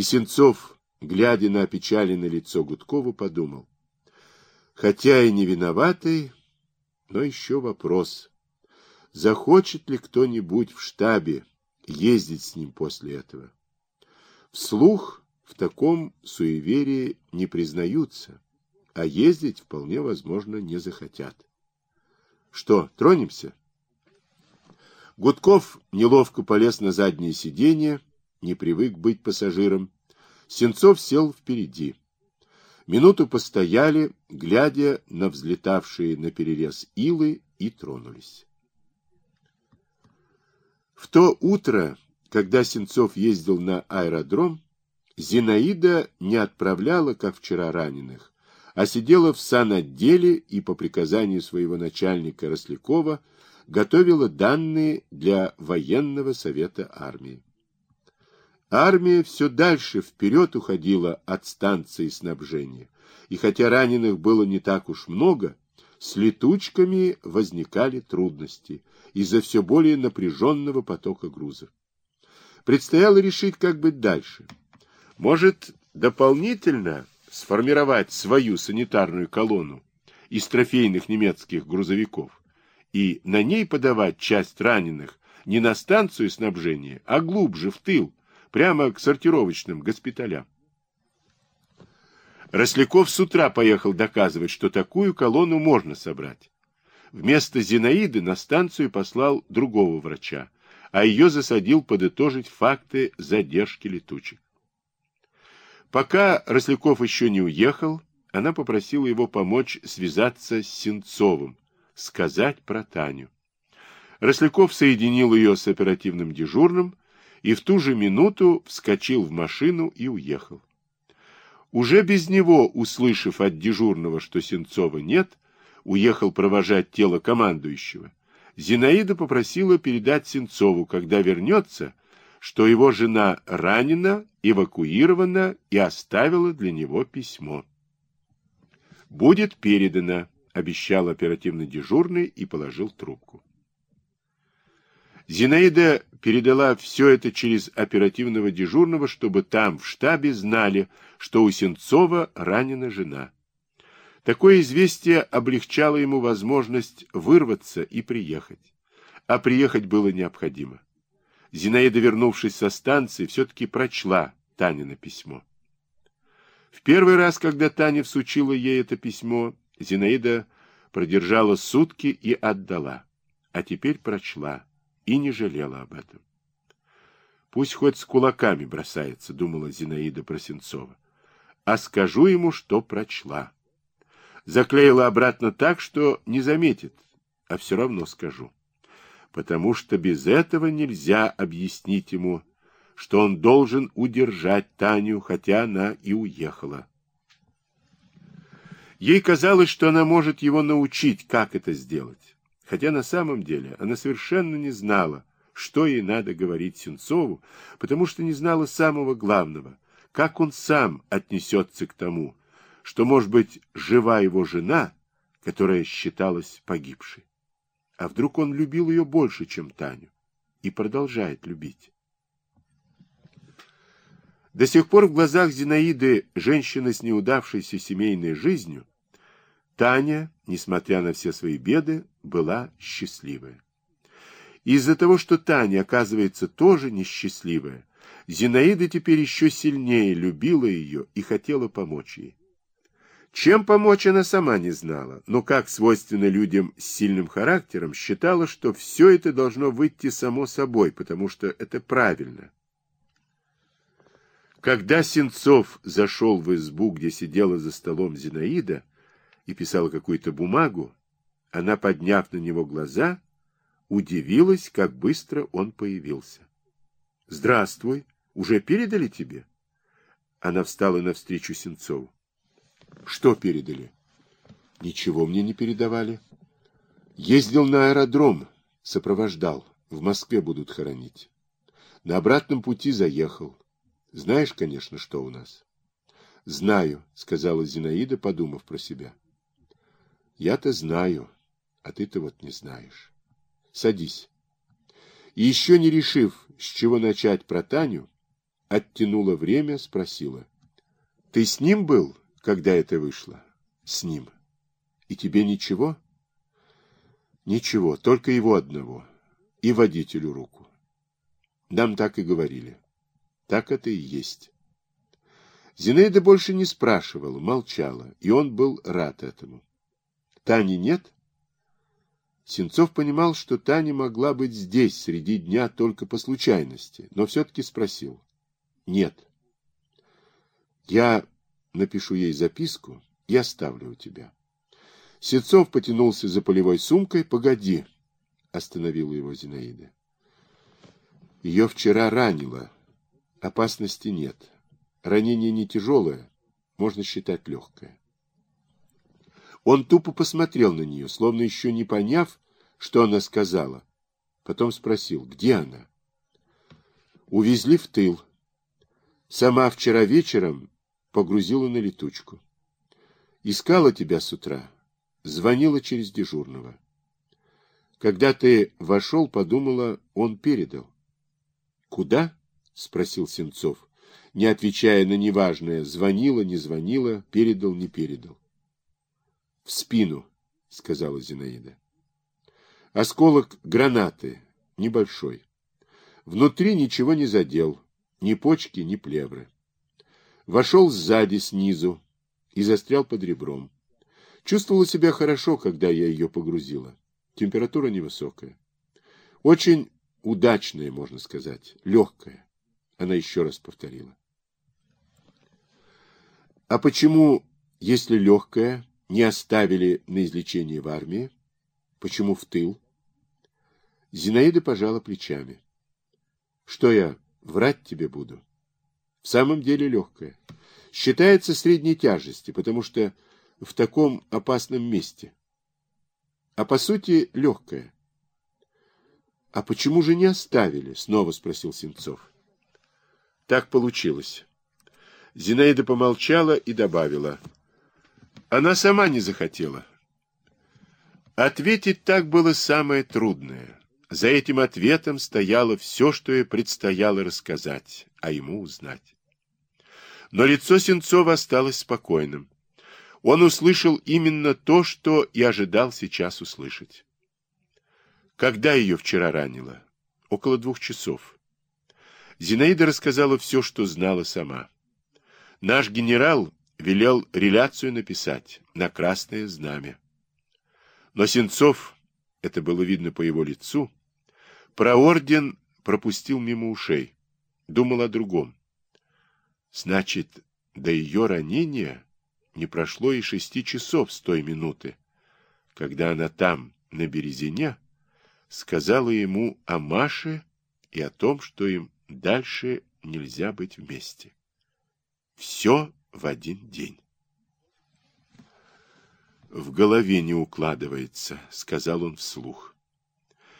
И Сенцов, глядя на опечаленное лицо Гудкова, подумал, хотя и не виноватый, но еще вопрос, захочет ли кто-нибудь в штабе ездить с ним после этого. Вслух в таком суеверии не признаются, а ездить вполне возможно не захотят. Что, тронемся? Гудков неловко полез на заднее сиденье, не привык быть пассажиром. Сенцов сел впереди. Минуту постояли, глядя на взлетавшие на перерез илы, и тронулись. В то утро, когда Сенцов ездил на аэродром, Зинаида не отправляла, как вчера, раненых, а сидела в санотделе и по приказанию своего начальника Рослякова готовила данные для военного совета армии. Армия все дальше вперед уходила от станции снабжения, и хотя раненых было не так уж много, с летучками возникали трудности из-за все более напряженного потока грузов. Предстояло решить, как быть дальше. Может, дополнительно сформировать свою санитарную колонну из трофейных немецких грузовиков и на ней подавать часть раненых не на станцию снабжения, а глубже, в тыл, прямо к сортировочным госпиталям. Росляков с утра поехал доказывать, что такую колонну можно собрать. Вместо Зинаиды на станцию послал другого врача, а ее засадил подытожить факты задержки летучек. Пока Росляков еще не уехал, она попросила его помочь связаться с Сенцовым, сказать про Таню. Росляков соединил ее с оперативным дежурным и в ту же минуту вскочил в машину и уехал. Уже без него, услышав от дежурного, что Сенцова нет, уехал провожать тело командующего. Зинаида попросила передать Сенцову, когда вернется, что его жена ранена, эвакуирована и оставила для него письмо. «Будет передано», — обещал оперативный дежурный и положил трубку. Зинаида передала все это через оперативного дежурного, чтобы там, в штабе, знали, что у Сенцова ранена жена. Такое известие облегчало ему возможность вырваться и приехать. А приехать было необходимо. Зинаида, вернувшись со станции, все-таки прочла Танино письмо. В первый раз, когда Таня всучила ей это письмо, Зинаида продержала сутки и отдала, а теперь прочла и не жалела об этом. Пусть хоть с кулаками бросается, думала Зинаида Просенцова. А скажу ему, что прочла. Заклеила обратно так, что не заметит, а все равно скажу. Потому что без этого нельзя объяснить ему, что он должен удержать Таню, хотя она и уехала. Ей казалось, что она может его научить, как это сделать хотя на самом деле она совершенно не знала, что ей надо говорить Сенцову, потому что не знала самого главного, как он сам отнесется к тому, что, может быть, жива его жена, которая считалась погибшей. А вдруг он любил ее больше, чем Таню, и продолжает любить. До сих пор в глазах Зинаиды, женщины с неудавшейся семейной жизнью, Таня, несмотря на все свои беды, была счастливая. Из-за того, что Таня, оказывается, тоже несчастливая, Зинаида теперь еще сильнее любила ее и хотела помочь ей. Чем помочь она сама не знала, но, как свойственно людям с сильным характером, считала, что все это должно выйти само собой, потому что это правильно. Когда Сенцов зашел в избу, где сидела за столом Зинаида, и писала какую-то бумагу, она, подняв на него глаза, удивилась, как быстро он появился. — Здравствуй, уже передали тебе? Она встала навстречу Сенцову. — Что передали? — Ничего мне не передавали. Ездил на аэродром, сопровождал. В Москве будут хоронить. На обратном пути заехал. Знаешь, конечно, что у нас? — Знаю, — сказала Зинаида, подумав про себя. Я-то знаю, а ты-то вот не знаешь. Садись. И еще не решив, с чего начать про Таню, оттянула время, спросила. — Ты с ним был, когда это вышло? — С ним. — И тебе ничего? — Ничего, только его одного. И водителю руку. Нам так и говорили. Так это и есть. Зинаида больше не спрашивала, молчала, и он был рад этому. Тани нет? Сенцов понимал, что Таня могла быть здесь среди дня только по случайности, но все-таки спросил. Нет. Я напишу ей записку и оставлю у тебя. Сенцов потянулся за полевой сумкой. Погоди, остановила его Зинаида. Ее вчера ранило. Опасности нет. Ранение не тяжелое, можно считать легкое. Он тупо посмотрел на нее, словно еще не поняв, что она сказала. Потом спросил, где она? Увезли в тыл. Сама вчера вечером погрузила на летучку. Искала тебя с утра. Звонила через дежурного. Когда ты вошел, подумала, он передал. Куда? Спросил Сенцов, не отвечая на неважное, звонила, не звонила, передал, не передал. В спину, сказала Зинаида. Осколок гранаты, небольшой. Внутри ничего не задел, ни почки, ни плевры. Вошел сзади, снизу, и застрял под ребром. Чувствовала себя хорошо, когда я ее погрузила. Температура невысокая. Очень удачная, можно сказать, легкая. Она еще раз повторила. А почему, если легкая, не оставили на излечение в армии? Почему в тыл? Зинаида пожала плечами. Что я, врать тебе буду? В самом деле легкая. Считается средней тяжести, потому что в таком опасном месте. А по сути легкая. — А почему же не оставили? — снова спросил Сенцов. — Так получилось. Зинаида помолчала и добавила. Она сама не захотела. Ответить так было самое трудное. За этим ответом стояло все, что ей предстояло рассказать, а ему узнать. Но лицо Сенцова осталось спокойным. Он услышал именно то, что и ожидал сейчас услышать. Когда ее вчера ранило? Около двух часов. Зинаида рассказала все, что знала сама. Наш генерал велел реляцию написать на красное знамя. Но Сенцов, это было видно по его лицу, про орден пропустил мимо ушей, думал о другом. Значит, до ее ранения не прошло и шести часов с той минуты, когда она там, на Березине, сказала ему о Маше и о том, что им дальше нельзя быть вместе. Все в один день. В голове не укладывается, сказал он вслух.